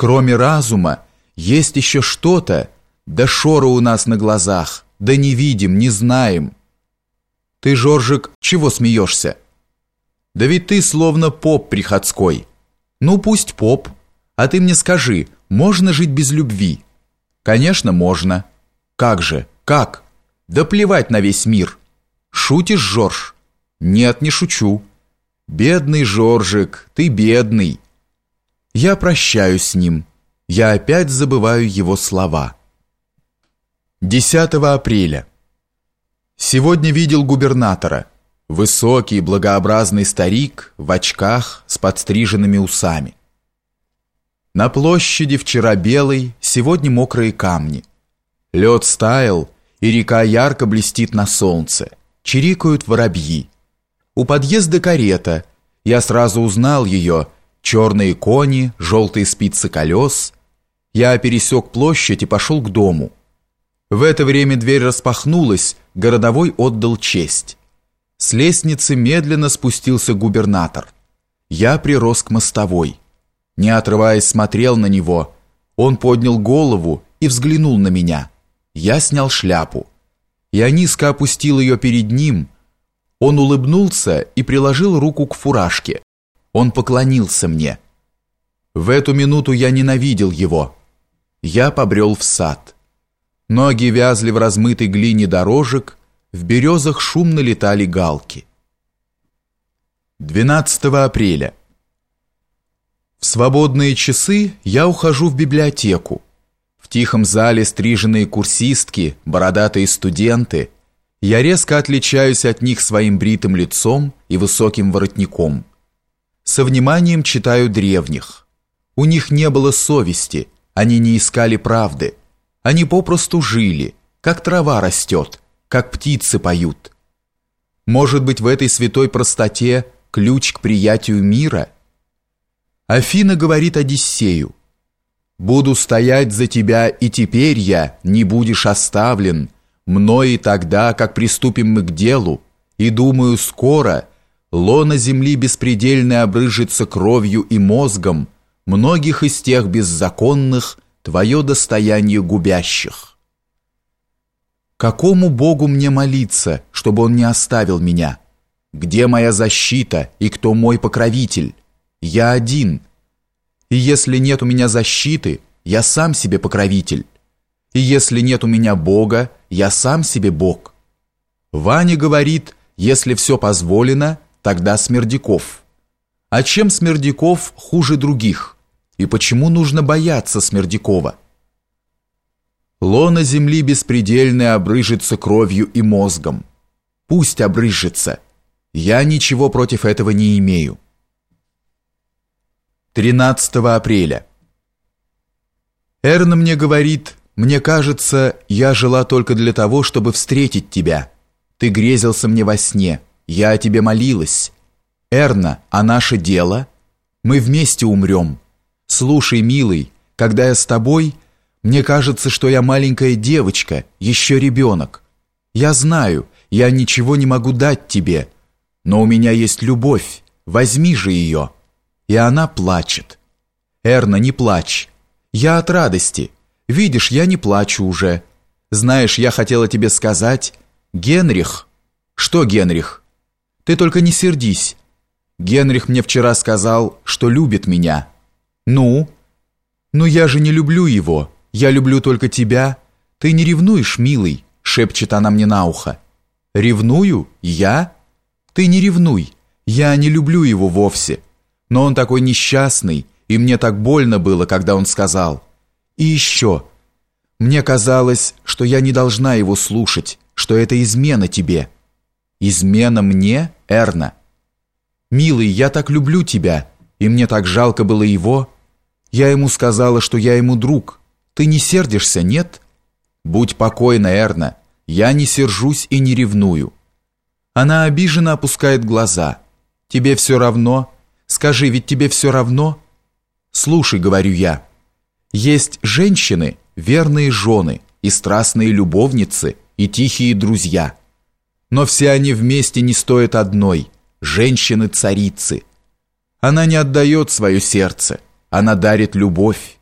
Кроме разума, есть еще что-то, да шора у нас на глазах, да не видим, не знаем. Ты, Жоржик, чего смеешься? Да ведь ты словно поп приходской. Ну, пусть поп. А ты мне скажи, можно жить без любви? Конечно, можно. Как же, как? Да плевать на весь мир. Шутишь, Жорж? Нет, не шучу. Бедный Жоржик, ты бедный. Я прощаюсь с ним. Я опять забываю его слова. 10 апреля. Сегодня видел губернатора. Высокий, благообразный старик в очках с подстриженными усами. На площади вчера белый, сегодня мокрые камни. Лед стаял, и река ярко блестит на солнце. Чирикают воробьи. У подъезда карета. Я сразу узнал ее. Черные кони, желтые спицы колес. Я пересек площадь и пошел к дому. В это время дверь распахнулась, городовой отдал честь. С лестницы медленно спустился губернатор. Я прирос к мостовой. Не отрываясь, смотрел на него. Он поднял голову и взглянул на меня. Я снял шляпу. Я низко опустил ее перед ним. Он улыбнулся и приложил руку к фуражке. Он поклонился мне. В эту минуту я ненавидел его. Я побрел в сад. Ноги вязли в размытой глине дорожек, в березах шумно летали галки. 12 апреля. В свободные часы я ухожу в библиотеку. В тихом зале стриженные курсистки, бородатые студенты. Я резко отличаюсь от них своим бритым лицом и высоким воротником. Со вниманием читаю древних. У них не было совести, они не искали правды. Они попросту жили, как трава растет, как птицы поют. Может быть, в этой святой простоте ключ к приятию мира? Афина говорит Одиссею, «Буду стоять за тебя, и теперь я, не будешь оставлен, мной и тогда, как приступим мы к делу, и думаю, скоро лона земли беспредельно обрыжется кровью и мозгом многих из тех беззаконных, твое достояние губящих. Какому Богу мне молиться, чтобы Он не оставил меня? Где моя защита и кто мой покровитель? Я один. И если нет у меня защиты, я сам себе покровитель. И если нет у меня Бога, я сам себе Бог. Ваня говорит, если все позволено, тогда Смердяков. А чем Смердяков хуже других? И почему нужно бояться Смердякова? Лона земли беспредельная обрыжется кровью и мозгом. Пусть обрыжется. Я ничего против этого не имею. 13 апреля. Эрна мне говорит, мне кажется, я жила только для того, чтобы встретить тебя. Ты грезился мне во сне, я о тебе молилась. Эрна, а наше дело? Мы вместе умрем. «Слушай, милый, когда я с тобой, мне кажется, что я маленькая девочка, еще ребенок. Я знаю, я ничего не могу дать тебе, но у меня есть любовь, возьми же ее». И она плачет. «Эрна, не плачь. Я от радости. Видишь, я не плачу уже. Знаешь, я хотела тебе сказать, Генрих...» «Что, Генрих?» «Ты только не сердись. Генрих мне вчера сказал, что любит меня». «Ну?» «Ну я же не люблю его. Я люблю только тебя. Ты не ревнуешь, милый?» шепчет она мне на ухо. «Ревную? Я?» «Ты не ревнуй. Я не люблю его вовсе. Но он такой несчастный, и мне так больно было, когда он сказал. И еще. Мне казалось, что я не должна его слушать, что это измена тебе». «Измена мне, Эрна?» «Милый, я так люблю тебя, и мне так жалко было его. Я ему сказала, что я ему друг. Ты не сердишься, нет? Будь покойна, Эрна. Я не сержусь и не ревную. Она обиженно опускает глаза. Тебе все равно? Скажи, ведь тебе все равно? Слушай, говорю я. Есть женщины, верные жены, и страстные любовницы, и тихие друзья. Но все они вместе не стоят одной, женщины-царицы. Она не отдает свое сердце, она дарит любовь.